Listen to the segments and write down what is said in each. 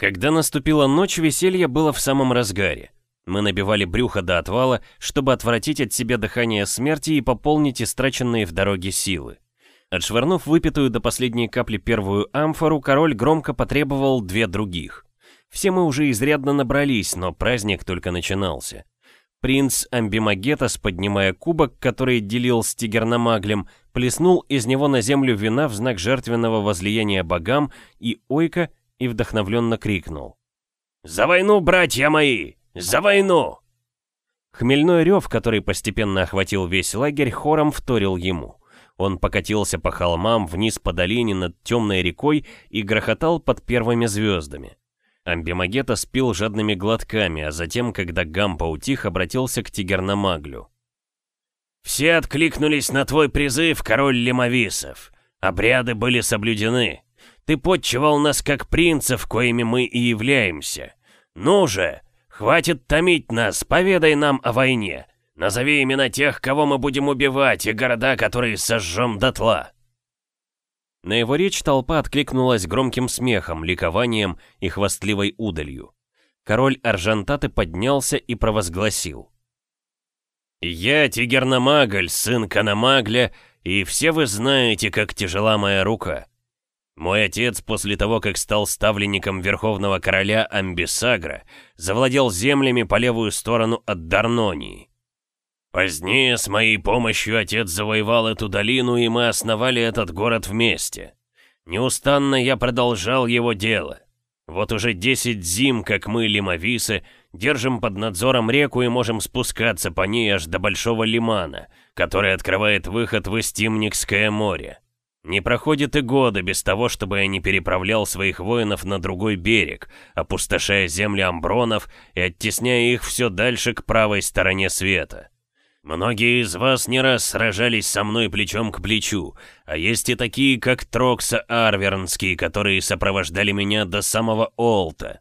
Когда наступила ночь, веселье было в самом разгаре. Мы набивали брюхо до отвала, чтобы отвратить от себя дыхание смерти и пополнить истраченные в дороге силы. Отшвырнув выпитую до последней капли первую амфору, король громко потребовал две других. Все мы уже изрядно набрались, но праздник только начинался. Принц Амбимагетас, поднимая кубок, который делил с Тигерномаглем, плеснул из него на землю вина в знак жертвенного возлияния богам и ойка и вдохновленно крикнул. «За войну, братья мои! За войну!» Хмельной рев, который постепенно охватил весь лагерь, хором вторил ему. Он покатился по холмам вниз по долине над темной рекой и грохотал под первыми звездами. Амбимагета спил жадными глотками, а затем, когда гам поутих, обратился к Тигерномаглю. «Все откликнулись на твой призыв, король Лимовисов. Обряды были соблюдены. Ты подчевал нас как принцев, коими мы и являемся. Ну же, хватит томить нас, поведай нам о войне. Назови имена тех, кого мы будем убивать, и города, которые сожжем дотла». На его речь толпа откликнулась громким смехом, ликованием и хвастливой удалью. Король Аржантаты поднялся и провозгласил. «Я Тигерномагль, сын Канамагля, и все вы знаете, как тяжела моя рука. Мой отец, после того, как стал ставленником верховного короля Амбисагра, завладел землями по левую сторону от Дарнонии. Позднее с моей помощью отец завоевал эту долину, и мы основали этот город вместе. Неустанно я продолжал его дело. Вот уже 10 зим, как мы, лимовисы, держим под надзором реку и можем спускаться по ней аж до Большого Лимана, который открывает выход в Истимникское море. Не проходит и года без того, чтобы я не переправлял своих воинов на другой берег, опустошая земли амбронов и оттесняя их все дальше к правой стороне света. Многие из вас не раз сражались со мной плечом к плечу, а есть и такие, как Трокса Арвернский, которые сопровождали меня до самого Олта.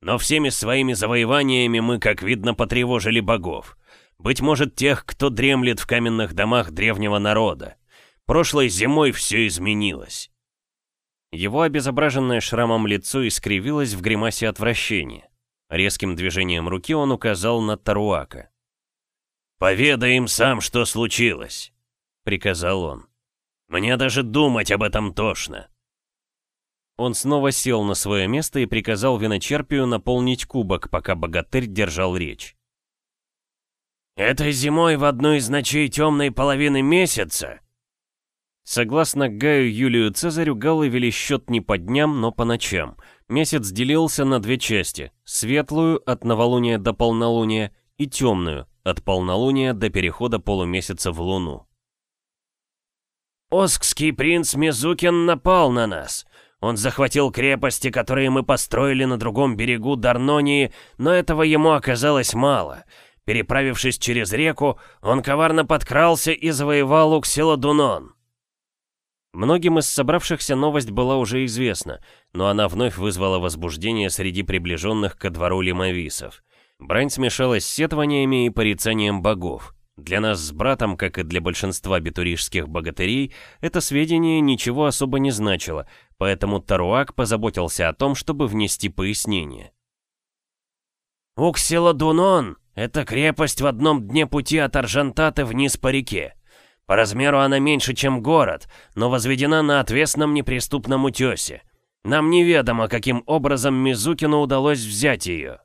Но всеми своими завоеваниями мы, как видно, потревожили богов. Быть может, тех, кто дремлет в каменных домах древнего народа. Прошлой зимой все изменилось. Его обезображенное шрамом лицо искривилось в гримасе отвращения. Резким движением руки он указал на Таруака. «Поведай им сам, что случилось», — приказал он. «Мне даже думать об этом тошно». Он снова сел на свое место и приказал виночерпию наполнить кубок, пока богатырь держал речь. «Этой зимой в одну из ночей темной половины месяца...» Согласно Гаю Юлию Цезарю, галлы вели счет не по дням, но по ночам. Месяц делился на две части. Светлую, от новолуния до полнолуния, и темную, от полнолуния до перехода полумесяца в луну. «Оскский принц Мизукин напал на нас. Он захватил крепости, которые мы построили на другом берегу Дарнонии, но этого ему оказалось мало. Переправившись через реку, он коварно подкрался и завоевал Уксиладунон». Многим из собравшихся новость была уже известна, но она вновь вызвала возбуждение среди приближенных ко двору лимовисов. Брань смешалась с сетованиями и порицанием богов. Для нас с братом, как и для большинства бетурижских богатырей, это сведение ничего особо не значило, поэтому Таруак позаботился о том, чтобы внести пояснение. «Уксиладунон — это крепость в одном дне пути от Аржантаты вниз по реке. По размеру она меньше, чем город, но возведена на отвесном неприступном утесе. Нам неведомо, каким образом Мизукину удалось взять ее».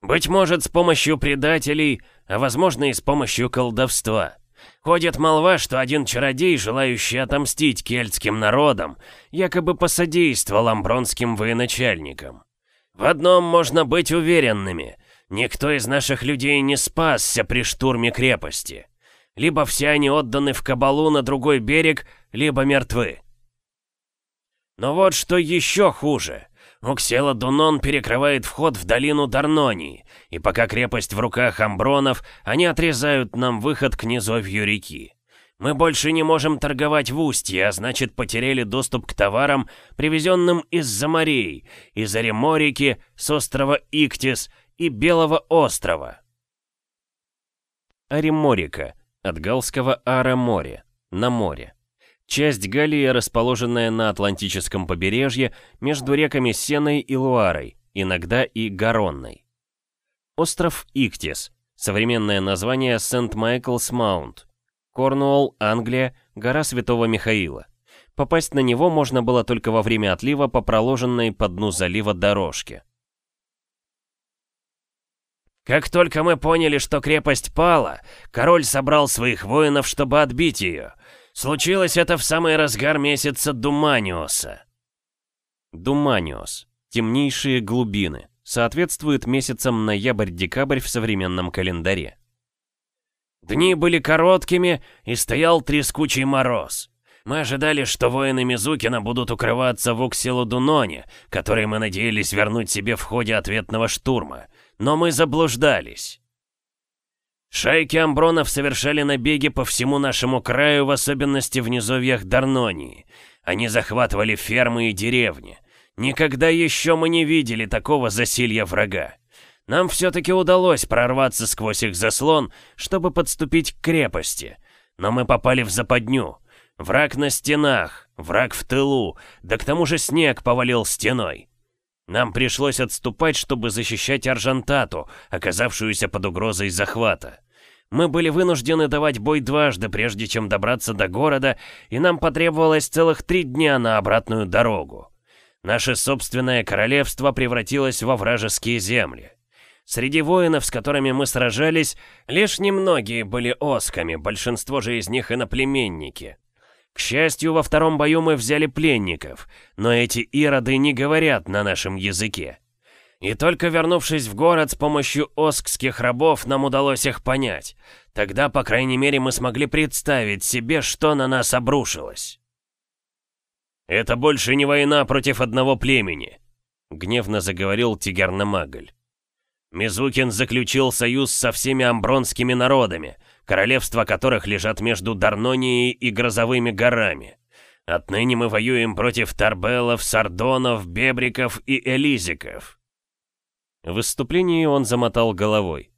Быть может, с помощью предателей, а возможно и с помощью колдовства. Ходит молва, что один чародей, желающий отомстить кельтским народам, якобы посодействовал амбронским военачальникам. В одном можно быть уверенными. Никто из наших людей не спасся при штурме крепости. Либо все они отданы в кабалу на другой берег, либо мертвы. Но вот что еще хуже. Уксела Дунон перекрывает вход в долину Дарнонии, и пока крепость в руках амбронов, они отрезают нам выход к низовью реки. Мы больше не можем торговать в устье, а значит потеряли доступ к товарам, привезенным из-за морей, из Ареморики, с острова Иктис и Белого острова. Ареморика, от галльского Араморе, на море. Часть Галлии, расположенная на Атлантическом побережье между реками Сеной и Луарой, иногда и Гаронной. Остров Иктис, современное название Сент-Майклс-Маунт. Корнуолл, Англия, гора Святого Михаила. Попасть на него можно было только во время отлива по проложенной по дну залива дорожке. Как только мы поняли, что крепость пала, король собрал своих воинов, чтобы отбить ее. Случилось это в самый разгар месяца Думаниоса. Думаниос. Темнейшие глубины. Соответствует месяцам ноябрь-декабрь в современном календаре. Дни были короткими, и стоял трескучий мороз. Мы ожидали, что воины Мизукина будут укрываться в Уксилу-Дуноне, который мы надеялись вернуть себе в ходе ответного штурма. Но мы заблуждались. Шайки амбронов совершали набеги по всему нашему краю, в особенности в низовьях Дарнонии. Они захватывали фермы и деревни. Никогда еще мы не видели такого засилья врага. Нам все-таки удалось прорваться сквозь их заслон, чтобы подступить к крепости. Но мы попали в западню. Враг на стенах, враг в тылу, да к тому же снег повалил стеной. Нам пришлось отступать, чтобы защищать Аржантату, оказавшуюся под угрозой захвата. Мы были вынуждены давать бой дважды, прежде чем добраться до города, и нам потребовалось целых три дня на обратную дорогу. Наше собственное королевство превратилось во вражеские земли. Среди воинов, с которыми мы сражались, лишь немногие были осками, большинство же из них иноплеменники. К счастью, во втором бою мы взяли пленников, но эти ироды не говорят на нашем языке. И только вернувшись в город с помощью оскских рабов, нам удалось их понять. Тогда, по крайней мере, мы смогли представить себе, что на нас обрушилось. «Это больше не война против одного племени», — гневно заговорил Тигернамагль. «Мизукин заключил союз со всеми амбронскими народами, королевства которых лежат между Дарнонией и Грозовыми горами. Отныне мы воюем против Тарбелов, Сардонов, Бебриков и Элизиков». В выступлении он замотал головой.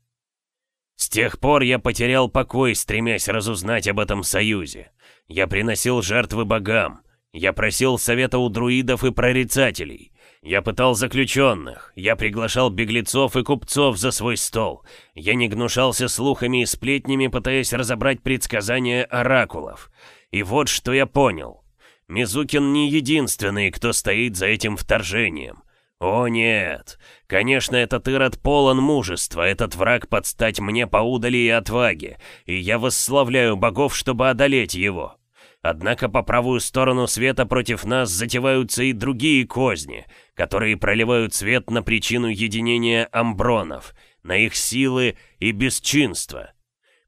«С тех пор я потерял покой, стремясь разузнать об этом союзе. Я приносил жертвы богам. Я просил совета у друидов и прорицателей. Я пытал заключенных, я приглашал беглецов и купцов за свой стол. Я не гнушался слухами и сплетнями, пытаясь разобрать предсказания оракулов. И вот что я понял. Мизукин не единственный, кто стоит за этим вторжением. О нет, конечно, этот Ирод полон мужества, этот враг подстать мне поудали и отваги, и я восславляю богов, чтобы одолеть его. Однако по правую сторону света против нас затеваются и другие козни, которые проливают свет на причину единения амбронов, на их силы и бесчинство.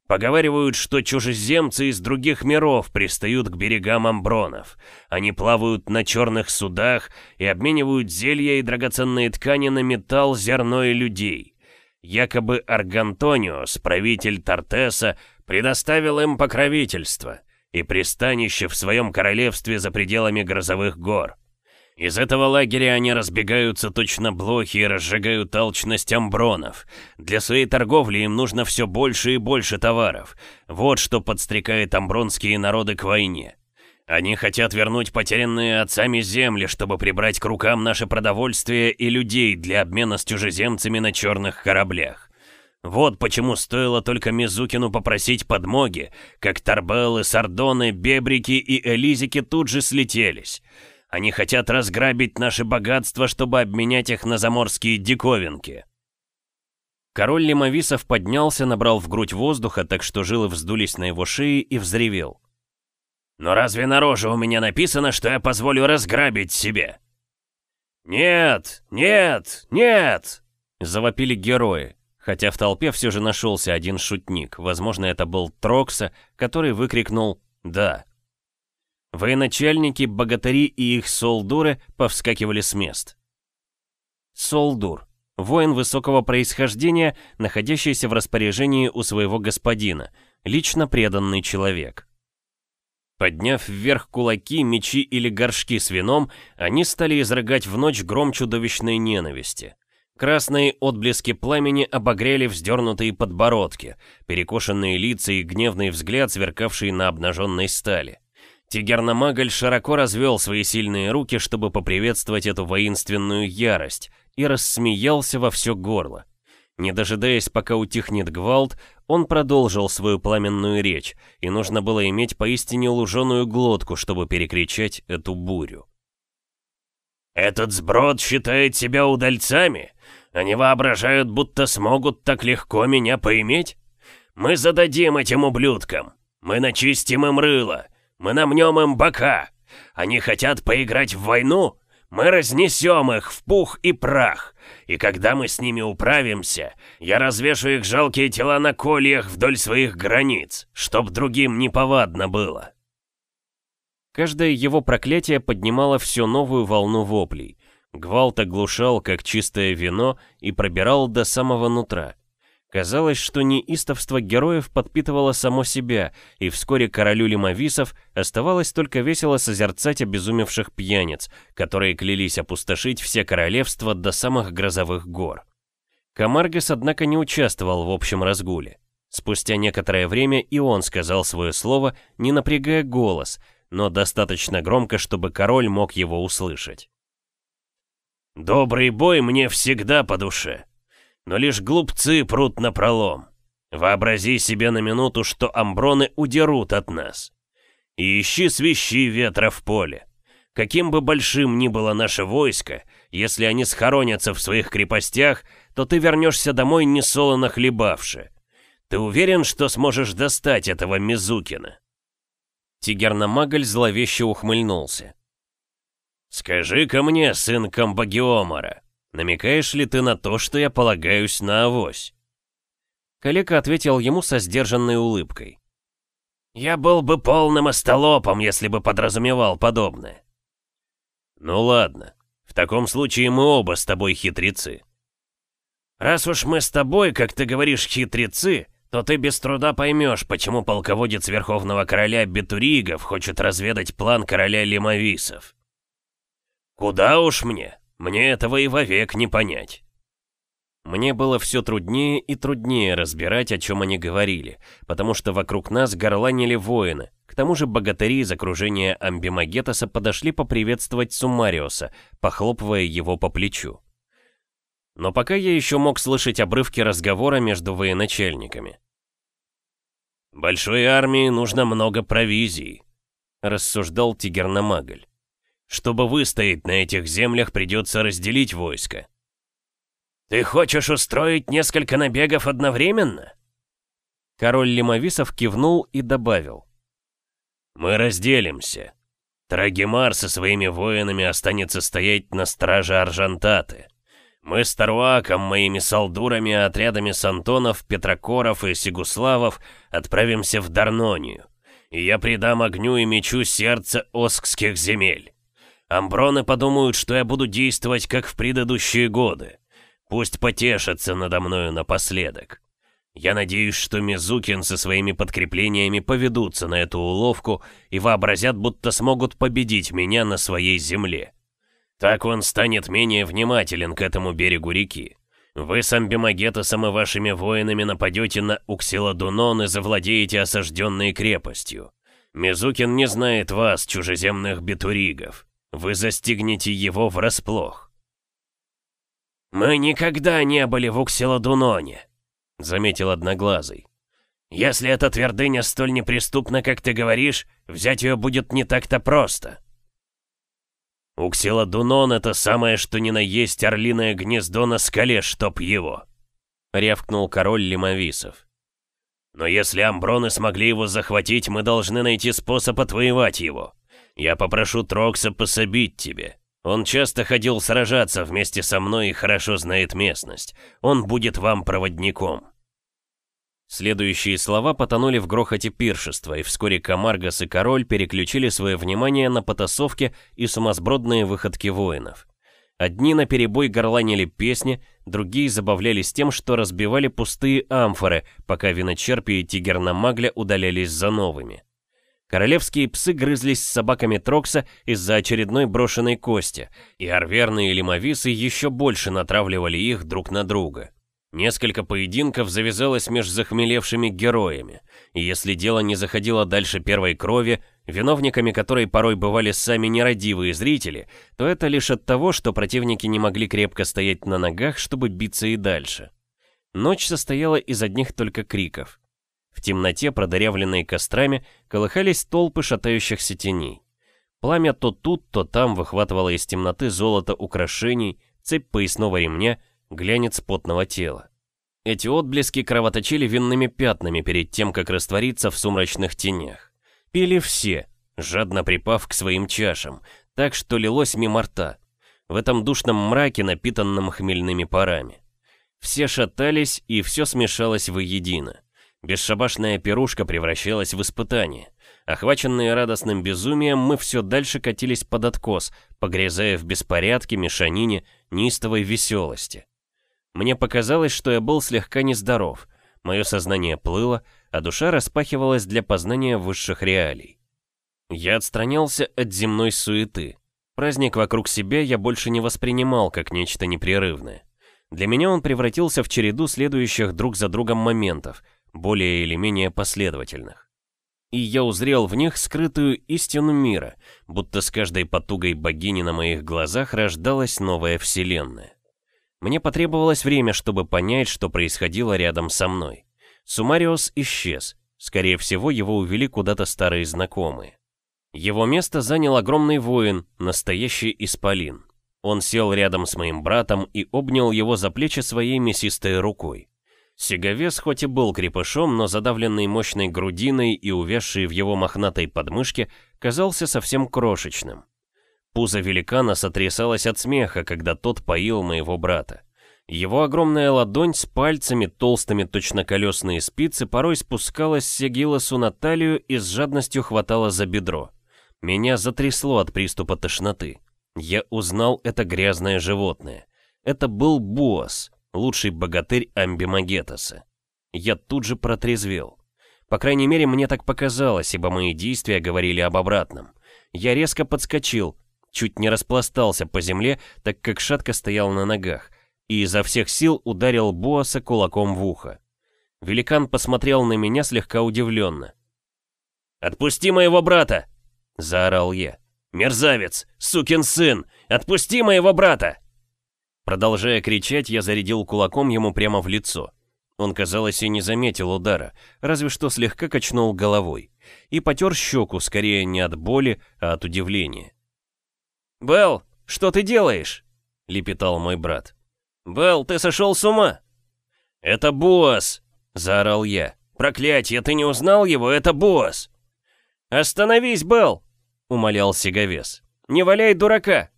Поговаривают, что чужеземцы из других миров пристают к берегам амбронов. Они плавают на черных судах и обменивают зелья и драгоценные ткани на металл, зерно и людей. Якобы Аргантониос, правитель Тартеса, предоставил им покровительство — и пристанище в своем королевстве за пределами грозовых гор. Из этого лагеря они разбегаются точно блохи и разжигают алчность амбронов. Для своей торговли им нужно все больше и больше товаров. Вот что подстрекает амбронские народы к войне. Они хотят вернуть потерянные отцами земли, чтобы прибрать к рукам наше продовольствие и людей для обмена с чужеземцами на черных кораблях. Вот почему стоило только Мизукину попросить подмоги, как Тарбеллы, Сардоны, Бебрики и Элизики тут же слетелись. Они хотят разграбить наши богатства, чтобы обменять их на заморские диковинки. Король Лимовисов поднялся, набрал в грудь воздуха, так что жилы вздулись на его шее и взревел. «Но разве на роже у меня написано, что я позволю разграбить себе?» «Нет, нет, нет!» — завопили герои. Хотя в толпе все же нашелся один шутник, возможно, это был Трокса, который выкрикнул «Да». Военачальники, богатыри и их солдуры повскакивали с мест. Солдур. Воин высокого происхождения, находящийся в распоряжении у своего господина, лично преданный человек. Подняв вверх кулаки, мечи или горшки с вином, они стали изрыгать в ночь гром чудовищной ненависти. Красные отблески пламени обогрели вздернутые подбородки, перекошенные лица и гневный взгляд, сверкавший на обнаженной стали. Тигерномаголь широко развел свои сильные руки, чтобы поприветствовать эту воинственную ярость, и рассмеялся во все горло. Не дожидаясь, пока утихнет гвалт, он продолжил свою пламенную речь, и нужно было иметь поистине луженую глотку, чтобы перекричать эту бурю. «Этот сброд считает себя удальцами? Они воображают, будто смогут так легко меня поиметь? Мы зададим этим ублюдкам, мы начистим им рыло, мы намнем им бока. Они хотят поиграть в войну? Мы разнесем их в пух и прах. И когда мы с ними управимся, я развешу их жалкие тела на кольях вдоль своих границ, чтоб другим неповадно было. Каждое его проклятие поднимало все новую волну воплей. Гвалт оглушал, как чистое вино, и пробирал до самого нутра. Казалось, что неистовство героев подпитывало само себя, и вскоре королю лимовисов оставалось только весело созерцать обезумевших пьяниц, которые клялись опустошить все королевства до самых грозовых гор. Камаргас, однако, не участвовал в общем разгуле. Спустя некоторое время и он сказал свое слово, не напрягая голос, но достаточно громко, чтобы король мог его услышать. «Добрый бой мне всегда по душе», но лишь глупцы прут на пролом. Вообрази себе на минуту, что амброны удерут от нас. И ищи свищи ветра в поле. Каким бы большим ни было наше войско, если они схоронятся в своих крепостях, то ты вернешься домой несолоно хлебавши. Ты уверен, что сможешь достать этого Мизукина?» Тигерномаголь зловеще ухмыльнулся. «Скажи-ка мне, сын Камбагиомара, Намекаешь ли ты на то, что я полагаюсь на авось?» Калека ответил ему со сдержанной улыбкой. «Я был бы полным остолопом, если бы подразумевал подобное». «Ну ладно, в таком случае мы оба с тобой хитрецы». «Раз уж мы с тобой, как ты говоришь, хитрецы, то ты без труда поймешь, почему полководец Верховного Короля Бетуригов хочет разведать план короля Лимовисов». «Куда уж мне? Мне этого и вовек не понять. Мне было все труднее и труднее разбирать, о чем они говорили, потому что вокруг нас горланили воины. К тому же богатыри из окружения Амбимагетаса подошли поприветствовать Сумариуса, похлопывая его по плечу. Но пока я еще мог слышать обрывки разговора между военачальниками. «Большой армии нужно много провизий», — рассуждал Тигерномаголь. Чтобы выстоять на этих землях, придется разделить войско. Ты хочешь устроить несколько набегов одновременно? Король Лимовисов кивнул и добавил. Мы разделимся. Трагемар со своими воинами останется стоять на страже Аржантаты. Мы с Таруаком, моими салдурами, отрядами Сантонов, Петрокоров и Сигуславов отправимся в Дарнонию, и я придам огню и мечу сердце Оскских земель. Амброны подумают, что я буду действовать, как в предыдущие годы. Пусть потешатся надо мною напоследок. Я надеюсь, что Мизукин со своими подкреплениями поведутся на эту уловку и вообразят, будто смогут победить меня на своей земле. Так он станет менее внимателен к этому берегу реки. Вы с Амбимагетосом и вашими воинами нападете на Уксиладунон и завладеете осажденной крепостью. Мизукин не знает вас, чужеземных битуригов. Вы застигнете его врасплох. «Мы никогда не были в Уксиладуноне», — заметил Одноглазый. «Если эта твердыня столь неприступна, как ты говоришь, взять ее будет не так-то просто». «Уксиладунон — это самое что ни на есть орлиное гнездо на скале, чтоб его», — рявкнул король Лимовисов. «Но если амброны смогли его захватить, мы должны найти способ отвоевать его. Я попрошу Трокса пособить тебе. Он часто ходил сражаться вместе со мной и хорошо знает местность. Он будет вам проводником». Следующие слова потонули в грохоте пиршества, и вскоре Камаргас и король переключили свое внимание на потасовки и сумасбродные выходки воинов. Одни наперебой горланили песни, другие забавлялись тем, что разбивали пустые амфоры, пока виночерпи и тигер на магле удалялись за новыми. Королевские псы грызлись с собаками Трокса из-за очередной брошенной кости, и арверные лимовисы еще больше натравливали их друг на друга. Несколько поединков завязалось между захмелевшими героями, и если дело не заходило дальше первой крови, виновниками которой порой бывали сами нерадивые зрители, то это лишь от того, что противники не могли крепко стоять на ногах, чтобы биться и дальше. Ночь состояла из одних только криков. В темноте, продырявленной кострами, колыхались толпы шатающихся теней. Пламя то тут, то там выхватывало из темноты золото украшений, цепь поясного ремня — глянец потного тела. Эти отблески кровоточили винными пятнами перед тем, как раствориться в сумрачных тенях. Пили все, жадно припав к своим чашам, так что лилось мимо рта. В этом душном мраке, напитанном хмельными парами. Все шатались, и все смешалось воедино. Бесшабашная пирушка превращалась в испытание. Охваченные радостным безумием, мы все дальше катились под откос, погрязая в беспорядке, мешанине, неистовой веселости. Мне показалось, что я был слегка нездоров. Мое сознание плыло, а душа распахивалась для познания высших реалий. Я отстранялся от земной суеты. Праздник вокруг себя я больше не воспринимал как нечто непрерывное. Для меня он превратился в череду следующих друг за другом моментов, более или менее последовательных. И я узрел в них скрытую истину мира, будто с каждой потугой богини на моих глазах рождалась новая вселенная. Мне потребовалось время, чтобы понять, что происходило рядом со мной. Сумариус исчез. Скорее всего, его увели куда-то старые знакомые. Его место занял огромный воин, настоящий исполин. Он сел рядом с моим братом и обнял его за плечи своей мясистой рукой. Сиговес хоть и был крепышом, но задавленный мощной грудиной и увязший в его мохнатой подмышке, казался совсем крошечным. Пузо великана сотрясалось от смеха, когда тот поил моего брата. Его огромная ладонь с пальцами, толстыми точно колесные спицы, порой спускалась Сегилосу на талию и с жадностью хватала за бедро. Меня затрясло от приступа тошноты. Я узнал это грязное животное. Это был Буас, лучший богатырь Амбимагетаса. Я тут же протрезвел. По крайней мере, мне так показалось, ибо мои действия говорили об обратном. Я резко подскочил, чуть не распластался по земле, так как шатко стоял на ногах, и изо всех сил ударил Боаса кулаком в ухо. Великан посмотрел на меня слегка удивленно. «Отпусти моего брата!» — заорал я. «Мерзавец! Сукин сын! Отпусти моего брата!» Продолжая кричать, я зарядил кулаком ему прямо в лицо. Он, казалось, и не заметил удара, разве что слегка качнул головой. И потер щеку, скорее не от боли, а от удивления. «Белл, что ты делаешь?» — лепетал мой брат. «Белл, ты сошел с ума?» «Это босс!» — заорал я. «Проклятье, ты не узнал его? Это босс!» «Остановись, Белл!» — умолял Сиговес. «Не валяй дурака!»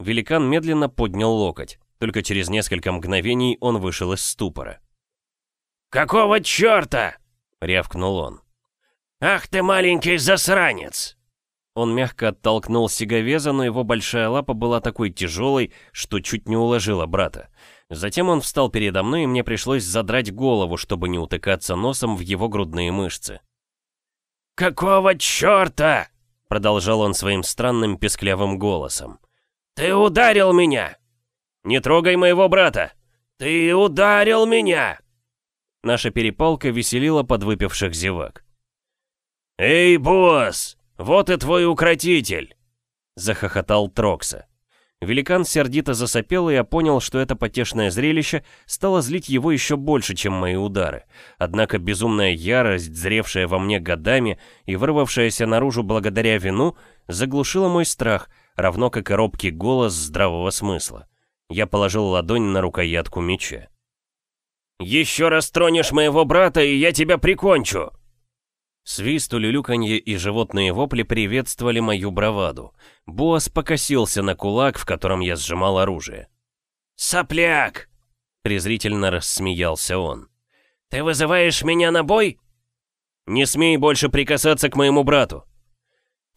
Великан медленно поднял локоть. Только через несколько мгновений он вышел из ступора. «Какого черта?» — рявкнул он. «Ах ты маленький засранец!» Он мягко оттолкнул Сиговеза, но его большая лапа была такой тяжелой, что чуть не уложила брата. Затем он встал передо мной, и мне пришлось задрать голову, чтобы не утыкаться носом в его грудные мышцы. «Какого черта?» — продолжал он своим странным песклявым голосом. «Ты ударил меня!» «Не трогай моего брата!» «Ты ударил меня!» Наша перепалка веселила подвыпивших зевак. «Эй, босс!» «Вот и твой укротитель!» — захохотал Трокса. Великан сердито засопел, и я понял, что это потешное зрелище стало злить его еще больше, чем мои удары. Однако безумная ярость, зревшая во мне годами и вырвавшаяся наружу благодаря вину, заглушила мой страх, равно как и робкий голос здравого смысла. Я положил ладонь на рукоятку меча. «Еще раз тронешь моего брата, и я тебя прикончу!» Свист, улюлюканье и животные вопли приветствовали мою браваду. Боас покосился на кулак, в котором я сжимал оружие. «Сопляк!» — презрительно рассмеялся он. «Ты вызываешь меня на бой?» «Не смей больше прикасаться к моему брату!»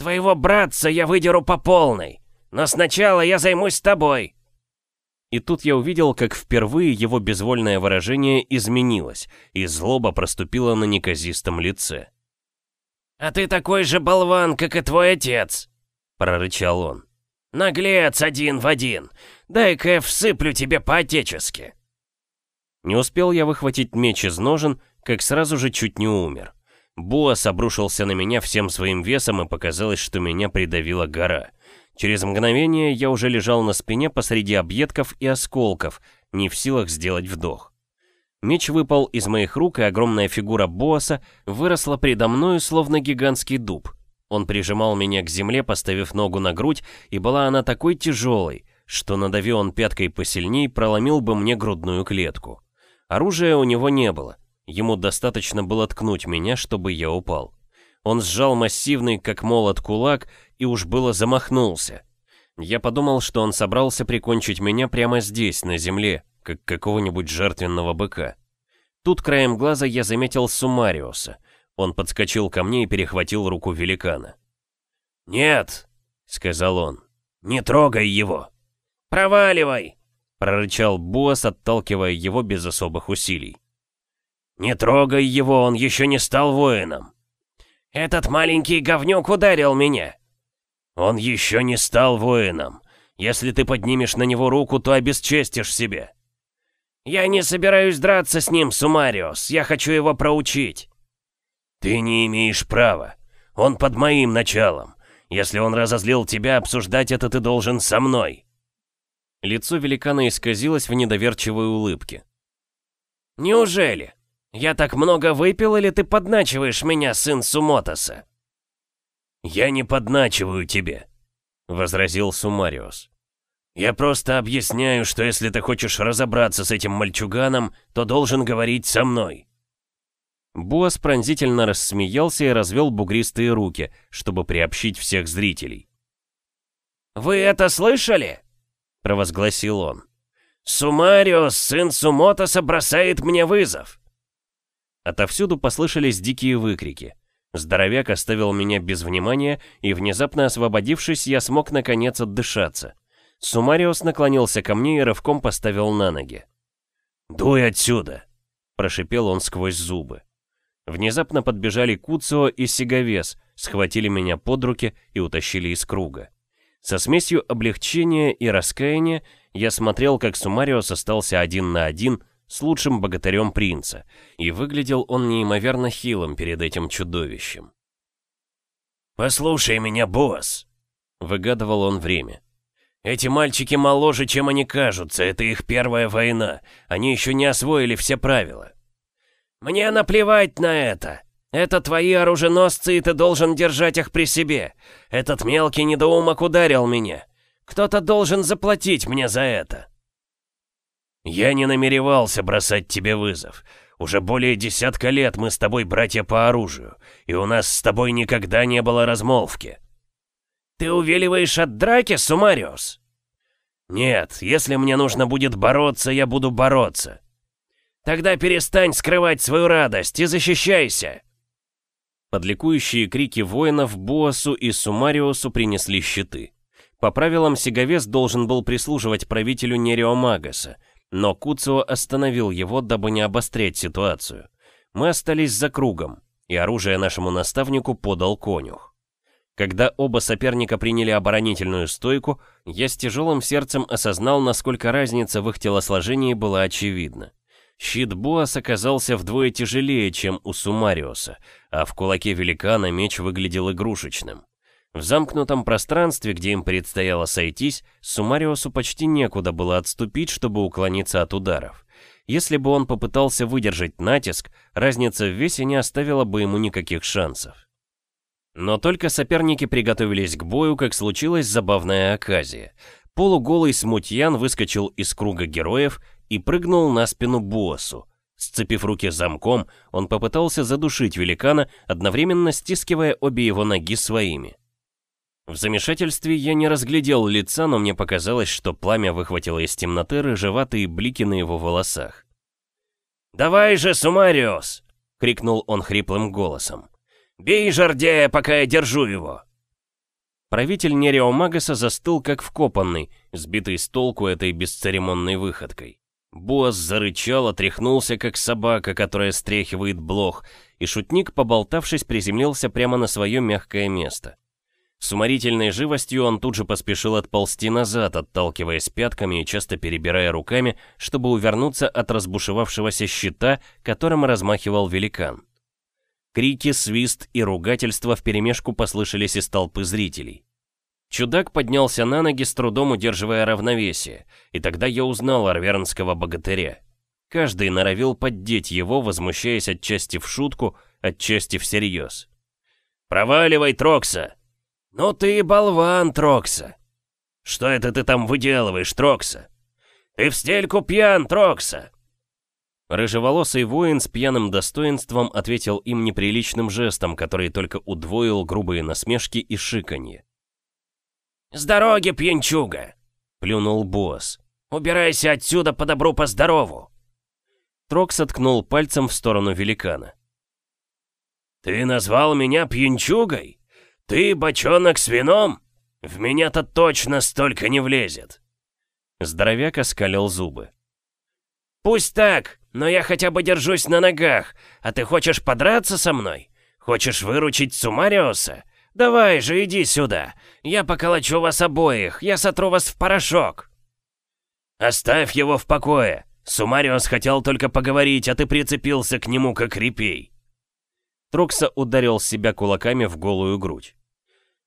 «Твоего братца я выдеру по полной, но сначала я займусь тобой!» И тут я увидел, как впервые его безвольное выражение изменилось, и злоба проступила на неказистом лице. «А ты такой же болван, как и твой отец!» — прорычал он. «Наглец один в один! Дай-ка я всыплю тебе по-отечески!» Не успел я выхватить меч из ножен, как сразу же чуть не умер. Буас обрушился на меня всем своим весом, и показалось, что меня придавила гора. Через мгновение я уже лежал на спине посреди объедков и осколков, не в силах сделать вдох. Меч выпал из моих рук, и огромная фигура Боаса выросла предо мною, словно гигантский дуб. Он прижимал меня к земле, поставив ногу на грудь, и была она такой тяжелой, что надави он пяткой посильней, проломил бы мне грудную клетку. Оружия у него не было. Ему достаточно было ткнуть меня, чтобы я упал. Он сжал массивный, как молот, кулак и уж было замахнулся. Я подумал, что он собрался прикончить меня прямо здесь, на земле, как какого-нибудь жертвенного быка. Тут краем глаза я заметил Сумариуса. Он подскочил ко мне и перехватил руку великана. «Нет!» — сказал он. «Не трогай его!» «Проваливай!» — прорычал босс, отталкивая его без особых усилий. «Не трогай его, он еще не стал воином!» «Этот маленький говнюк ударил меня!» «Он еще не стал воином. Если ты поднимешь на него руку, то обесчестишь себя». «Я не собираюсь драться с ним, Сумариус. Я хочу его проучить». «Ты не имеешь права. Он под моим началом. Если он разозлил тебя, обсуждать это ты должен со мной». Лицо великана исказилось в недоверчивой улыбке. «Неужели? Я так много выпил, или ты подначиваешь меня, сын Сумотоса?» «Я не подначиваю тебе», — возразил Сумариус. «Я просто объясняю, что если ты хочешь разобраться с этим мальчуганом, то должен говорить со мной». Буас пронзительно рассмеялся и развел бугристые руки, чтобы приобщить всех зрителей. «Вы это слышали?» — провозгласил он. «Сумариус, сын Сумотоса, бросает мне вызов!» Отовсюду послышались дикие выкрики. Здоровяк оставил меня без внимания, и внезапно освободившись, я смог наконец отдышаться. Сумариус наклонился ко мне и рывком поставил на ноги. «Дуй отсюда!» – прошипел он сквозь зубы. Внезапно подбежали Куцио и Сиговес, схватили меня под руки и утащили из круга. Со смесью облегчения и раскаяния я смотрел, как Сумариус остался один на один с лучшим богатырем принца, и выглядел он неимоверно хилым перед этим чудовищем. «Послушай меня, босс!» — выгадывал он время. «Эти мальчики моложе, чем они кажутся, это их первая война, они еще не освоили все правила». «Мне наплевать на это!» «Это твои оруженосцы, и ты должен держать их при себе. Этот мелкий недоумок ударил меня. Кто-то должен заплатить мне за это». «Я не намеревался бросать тебе вызов. Уже более десятка лет мы с тобой братья по оружию, и у нас с тобой никогда не было размолвки». «Ты увиливаешь от драки, Сумариус?» «Нет, если мне нужно будет бороться, я буду бороться». «Тогда перестань скрывать свою радость и защищайся!» Под ликующие крики воинов Буасу и Сумариусу принесли щиты. По правилам Сиговес должен был прислуживать правителю Нереомагаса, но Куцио остановил его, дабы не обострять ситуацию. Мы остались за кругом, и оружие нашему наставнику подал конюх. Когда оба соперника приняли оборонительную стойку, я с тяжелым сердцем осознал, насколько разница в их телосложении была очевидна. Щит Буас оказался вдвое тяжелее, чем у Сумариуса, а в кулаке великана меч выглядел игрушечным. В замкнутом пространстве, где им предстояло сойтись, Сумариусу почти некуда было отступить, чтобы уклониться от ударов. Если бы он попытался выдержать натиск, разница в весе не оставила бы ему никаких шансов. Но только соперники приготовились к бою, как случилась забавная оказия. Полуголый смутьян выскочил из круга героев и прыгнул на спину Буасу. Сцепив руки замком, он попытался задушить великана, одновременно стискивая обе его ноги своими. В замешательстве я не разглядел лица, но мне показалось, что пламя выхватило из темноты рыжеватые блики на его волосах. «Давай же, Сумариус!» — крикнул он хриплым голосом. «Бей Жардея, пока я держу его!» Правитель Нереомагаса застыл как вкопанный, сбитый с толку этой бесцеремонной выходкой. Буас зарычал, отряхнулся, как собака, которая стряхивает блох, и шутник, поболтавшись, приземлился прямо на свое мягкое место. С уморительной живостью он тут же поспешил отползти назад, отталкиваясь пятками и часто перебирая руками, чтобы увернуться от разбушевавшегося щита, которым размахивал великан. Крики, свист и ругательства вперемешку послышались из толпы зрителей. Чудак поднялся на ноги, с трудом удерживая равновесие, и тогда я узнал арвернского богатыря. Каждый норовил поддеть его, возмущаясь отчасти в шутку, отчасти всерьез. «Проваливай, Трокса!» «Ну ты и болван, Трокса!» «Что это ты там выделываешь, Трокса?» «Ты в стельку пьян, Трокса!» Рыжеволосый воин с пьяным достоинством ответил им неприличным жестом, который только удвоил грубые насмешки и шиканье. «С дороги, пьянчуга!» — плюнул босс. «Убирайся отсюда по добру, по здорову!» Трокс откнул пальцем в сторону великана. «Ты назвал меня пьянчугой?» «Ты, бочонок с вином? В меня-то точно столько не влезет!» Здоровяк оскалил зубы. «Пусть так, но я хотя бы держусь на ногах, а ты хочешь подраться со мной? Хочешь выручить Сумариуса? Давай же, иди сюда, я поколочу вас обоих, я сотру вас в порошок!» «Оставь его в покое!» Сумариус хотел только поговорить, а ты прицепился к нему как репей. Трукса ударил себя кулаками в голую грудь.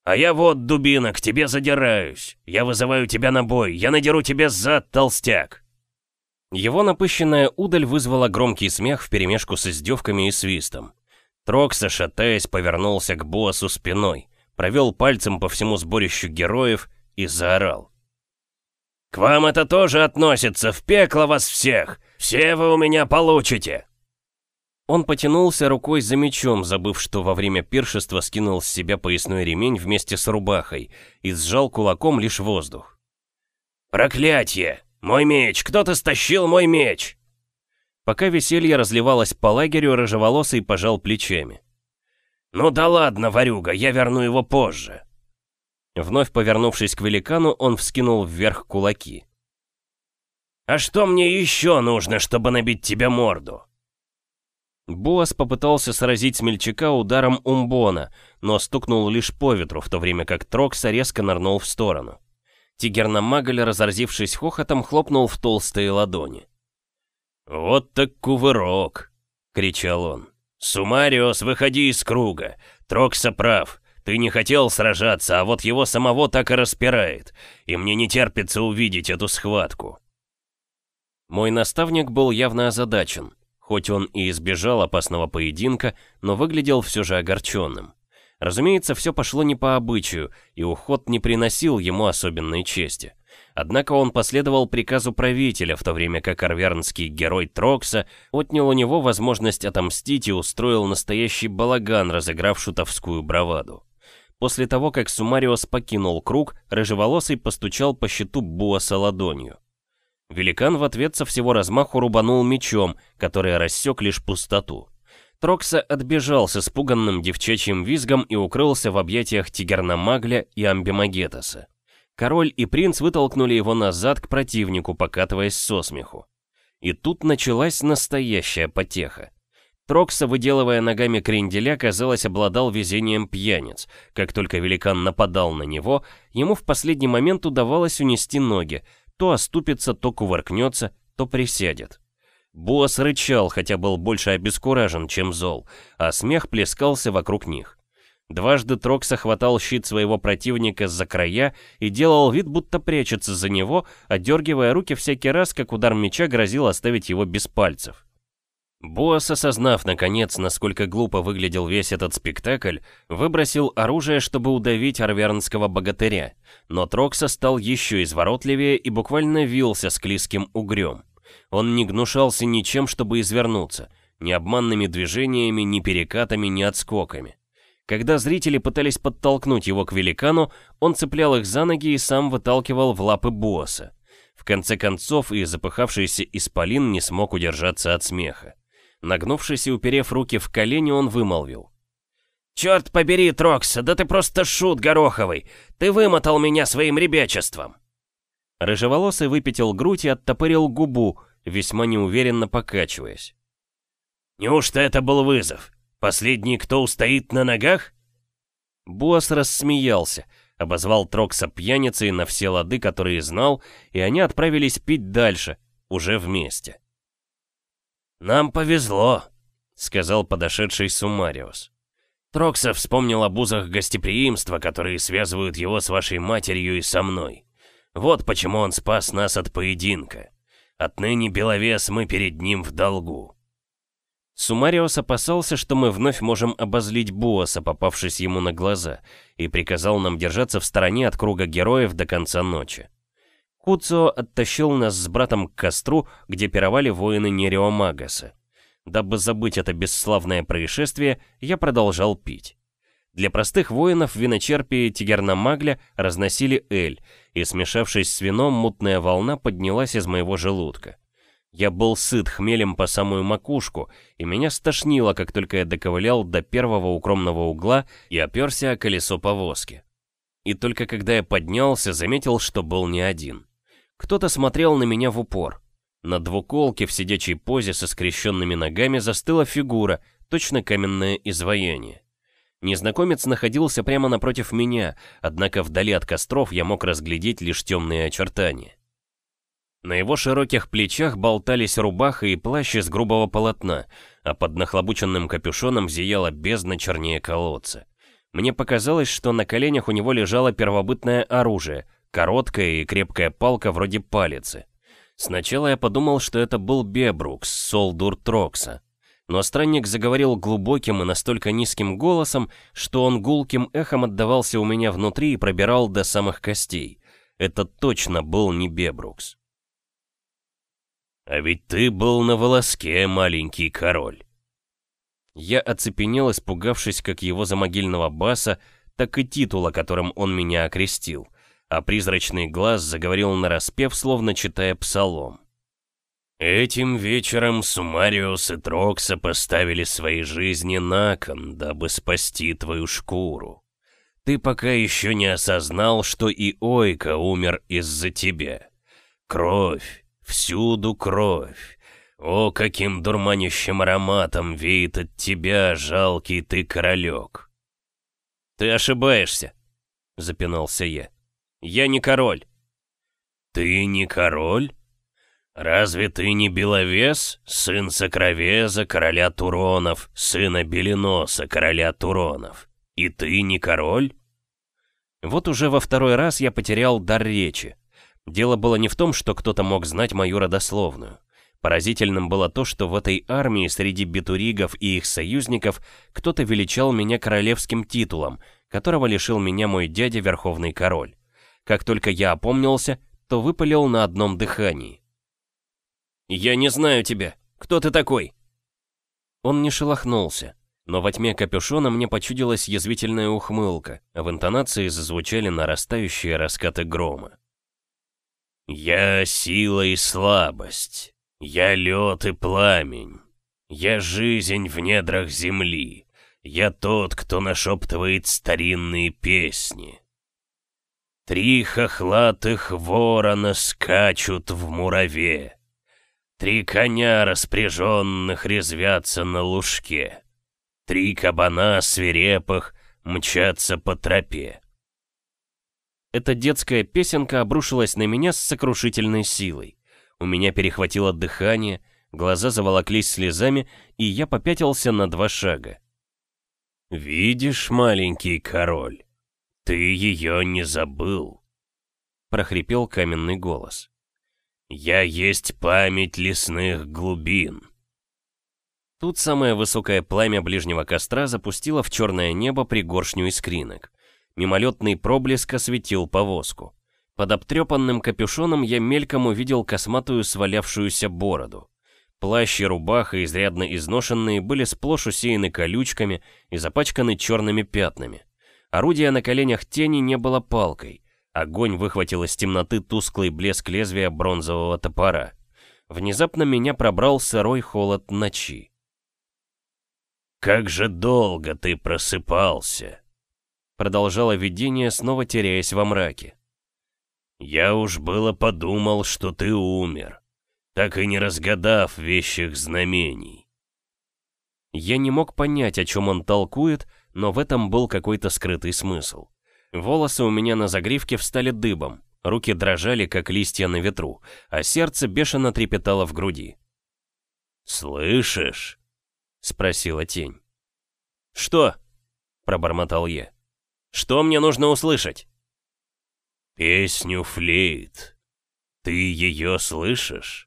«А я вот, дубина, к тебе задираюсь. Я вызываю тебя на бой. Я надеру тебе зад, толстяк!» Его напыщенная удаль вызвала громкий смех вперемешку с издевками и свистом. Трокса, шатаясь, повернулся к боссу спиной, провел пальцем по всему сборищу героев и заорал. «К вам это тоже относится, в пекло вас всех! Все вы у меня получите!» Он потянулся рукой за мечом, забыв, что во время пиршества скинул с себя поясной ремень вместе с рубахой и сжал кулаком лишь воздух. «Проклятье! Мой меч! Кто-то стащил мой меч!» Пока веселье разливалось по лагерю, рыжеволосый пожал плечами. «Ну да ладно, ворюга, я верну его позже!» Вновь повернувшись к великану, он вскинул вверх кулаки. «А что мне еще нужно, чтобы набить тебе морду?» Боас попытался сразить смельчака ударом умбона, но стукнул лишь по ветру, в то время как Трокса резко нырнул в сторону. Тигерномаголь, разорзившись хохотом, хлопнул в толстые ладони. «Вот так кувырок!» — кричал он. «Сумариос, выходи из круга! Трокса прав. Ты не хотел сражаться, а вот его самого так и распирает, и мне не терпится увидеть эту схватку». Мой наставник был явно озадачен. Хоть он и избежал опасного поединка, но выглядел все же огорченным. Разумеется, все пошло не по обычаю, и уход не приносил ему особенной чести. Однако он последовал приказу правителя, в то время как арвернский герой Трокса отнял у него возможность отомстить и устроил настоящий балаган, разыграв шутовскую браваду. После того, как Сумариос покинул круг, Рыжеволосый постучал по щиту Буаса ладонью. Великан в ответ со всего размаху рубанул мечом, который рассек лишь пустоту. Трокса отбежал с испуганным девчачьим визгом и укрылся в объятиях Тигерномагля и Амбимагетаса. Король и принц вытолкнули его назад к противнику, покатываясь со смеху. И тут началась настоящая потеха. Трокса, выделывая ногами кренделя, казалось, обладал везением пьяниц. Как только великан нападал на него, ему в последний момент удавалось унести ноги, то оступится, то кувыркнется, то присядет. Босс рычал, хотя был больше обескуражен, чем зол, а смех плескался вокруг них. Дважды Трокса хватал щит своего противника за края и делал вид, будто прячется за него, отдергивая руки всякий раз, как удар меча грозил оставить его без пальцев. Боас, осознав, наконец, насколько глупо выглядел весь этот спектакль, выбросил оружие, чтобы удавить арвернского богатыря, но Трокса стал еще изворотливее и буквально вился с клизким угрем. Он не гнушался ничем, чтобы извернуться, ни обманными движениями, ни перекатами, ни отскоками. Когда зрители пытались подтолкнуть его к великану, он цеплял их за ноги и сам выталкивал в лапы Боаса. В конце концов и запыхавшийся исполин не смог удержаться от смеха. Нагнувшись и уперев руки в колени, он вымолвил. «Черт побери, Трокса, да ты просто шут гороховый! Ты вымотал меня своим ребячеством!» Рыжеволосый выпятил грудь и оттопырил губу, весьма неуверенно покачиваясь. «Неужто это был вызов? Последний, кто устоит на ногах?» Буас рассмеялся, обозвал Трокса пьяницей на все лады, которые знал, и они отправились пить дальше, уже вместе. «Нам повезло», — сказал подошедший Сумариус. Трокса вспомнил об узах гостеприимства, которые связывают его с вашей матерью и со мной. Вот почему он спас нас от поединка. Отныне, Беловес, мы перед ним в долгу. Сумариус опасался, что мы вновь можем обозлить Буаса, попавшись ему на глаза, и приказал нам держаться в стороне от круга героев до конца ночи. Куцио оттащил нас с братом к костру, где пировали воины Нереомагаса. Дабы забыть это бесславное происшествие, я продолжал пить. Для простых воинов виночерпии Тигернамагля разносили эль, и, смешавшись с вином, мутная волна поднялась из моего желудка. Я был сыт хмелем по самую макушку, и меня стошнило, как только я доковылял до первого укромного угла и оперся о колесо повозки. И только когда я поднялся, заметил, что был не один. Кто-то смотрел на меня в упор. На двуколке в сидячей позе со скрещенными ногами застыла фигура, точно каменное изваяние. Незнакомец находился прямо напротив меня, однако вдали от костров я мог разглядеть лишь темные очертания. На его широких плечах болтались рубаха и плащ из грубого полотна, а под нахлобученным капюшоном зияла бездна чернее колодца. Мне показалось, что на коленях у него лежало первобытное оружие, короткая и крепкая палка вроде палицы. Сначала я подумал, что это был Бебрукс, Солдур Трокса. Но странник заговорил глубоким и настолько низким голосом, что он гулким эхом отдавался у меня внутри и пробирал до самых костей. Это точно был не Бебрукс. «А ведь ты был на волоске, маленький король!» Я оцепенел, испугавшись как его замогильного баса, так и титула, которым он меня окрестил, а призрачный глаз заговорил нараспев, словно читая псалом. «Этим вечером Сумариус и Трокса поставили свои жизни на кон, дабы спасти твою шкуру. Ты пока еще не осознал, что и Ойка умер из-за тебя. Кровь, Всюду кровь. О, каким дурманящим ароматом веет от тебя, жалкий ты королек. Ты ошибаешься, запинался я. Я не король. Ты не король? Разве ты не Беловес, сын Сокровеза, короля Туронов, сына Беленоса, короля Туронов? И ты не король? Вот уже во второй раз я потерял дар речи. Дело было не в том, что кто-то мог знать мою родословную. Поразительным было то, что в этой армии среди битуригов и их союзников кто-то величал меня королевским титулом, которого лишил меня мой дядя Верховный Король. Как только я опомнился, то выпалил на одном дыхании. «Я не знаю тебя. Кто ты такой?» Он не шелохнулся, но во тьме капюшона мне почудилась язвительная ухмылка, а в интонации зазвучали нарастающие раскаты грома. Я сила и слабость. Я лед и пламень. Я жизнь в недрах земли. Я тот, кто нашептывает старинные песни. Три хохлатых ворона скачут в мураве. Три коня распряженных резвятся на лужке. Три кабана свирепых мчатся по тропе. Эта детская песенка обрушилась на меня с сокрушительной силой. У меня перехватило дыхание, глаза заволоклись слезами, и я попятился на два шага. «Видишь, маленький король, ты ее не забыл», — прохрипел каменный голос. «Я есть память лесных глубин». Тут самое высокое пламя ближнего костра запустило в черное небо пригоршню искринок. Мимолетный проблеск осветил повозку. Под обтрепанным капюшоном я мельком увидел косматую свалявшуюся бороду. Плащ и рубаха, изрядно изношенные, были сплошь усеяны колючками и запачканы черными пятнами. Орудия на коленях тени не было палкой. Огонь выхватил из темноты тусклый блеск лезвия бронзового топора. Внезапно меня пробрал сырой холод ночи. «Как же долго ты просыпался!» Продолжало видение, снова теряясь во мраке. «Я уж было подумал, что ты умер, так и не разгадав вещих знамений». Я не мог понять, о чем он толкует, но в этом был какой-то скрытый смысл. Волосы у меня на загривке встали дыбом, руки дрожали, как листья на ветру, а сердце бешено трепетало в груди. «Слышишь?» — спросила тень. «Что?» — пробормотал я. «Что мне нужно услышать?» «Песню флейт. Ты ее слышишь?»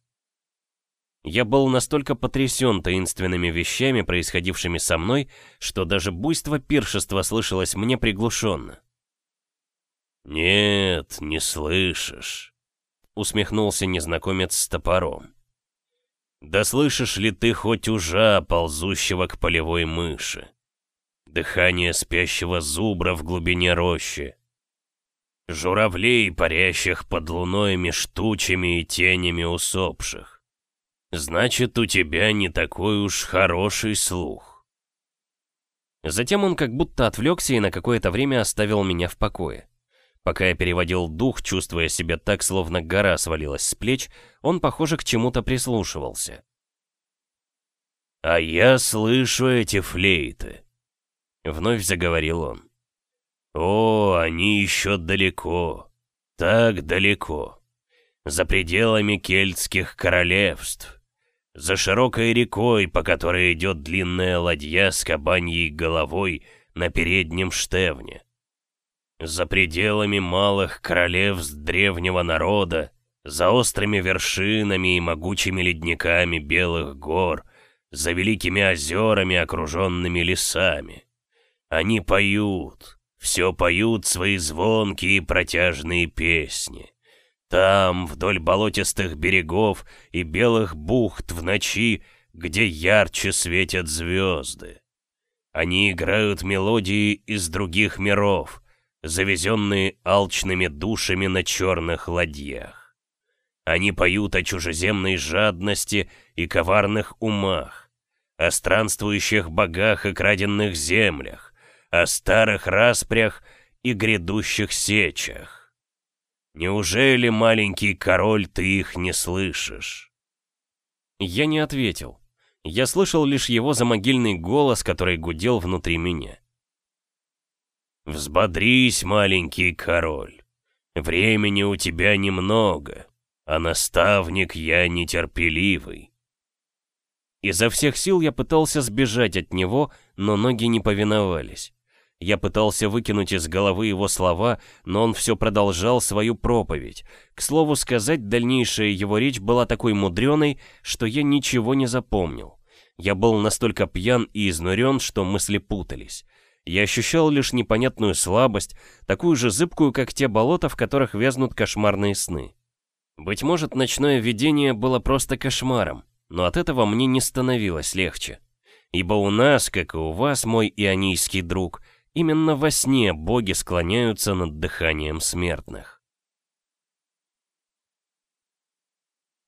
Я был настолько потрясен таинственными вещами, происходившими со мной, что даже буйство пиршества слышалось мне приглушенно. «Нет, не слышишь», — усмехнулся незнакомец с топором. «Да слышишь ли ты хоть ужа, ползущего к полевой мыши? Дыхание спящего зубра в глубине рощи? Журавлей, парящих под луной меж тучами и тенями усопших? Значит, у тебя не такой уж хороший слух. Затем он как будто отвлекся и на какое-то время оставил меня в покое. Пока я переводил дух, чувствуя себя так, словно гора свалилась с плеч, он, похоже, к чему-то прислушивался. «А я слышу эти флейты», — вновь заговорил он. «О, они еще далеко, так далеко, за пределами кельтских королевств, за широкой рекой, по которой идет длинная ладья с кабаньей головой на переднем штевне. За пределами малых королевств древнего народа, за острыми вершинами и могучими ледниками белых гор, за великими озерами, окруженными лесами. Они поют, все поют свои звонкие протяжные песни. Там, вдоль болотистых берегов и белых бухт в ночи, где ярче светят звезды. Они играют мелодии из других миров, завезенные алчными душами на черных ладьях. Они поют о чужеземной жадности и коварных умах, о странствующих богах и краденных землях, о старых распрях и грядущих сечах. Неужели, маленький король, ты их не слышишь?» Я не ответил. Я слышал лишь его замогильный голос, который гудел внутри меня. «Взбодрись, маленький король. Времени у тебя немного, а наставник я нетерпеливый». Изо всех сил я пытался сбежать от него, но ноги не повиновались. Я пытался выкинуть из головы его слова, но он все продолжал свою проповедь. К слову сказать, дальнейшая его речь была такой мудреной, что я ничего не запомнил. Я был настолько пьян и изнурен, что мысли путались. Я ощущал лишь непонятную слабость, такую же зыбкую, как те болота, в которых вязнут кошмарные сны. Быть может, ночное видение было просто кошмаром, но от этого мне не становилось легче. Ибо у нас, как и у вас, мой ионийский друг, Именно во сне боги склоняются над дыханием смертных.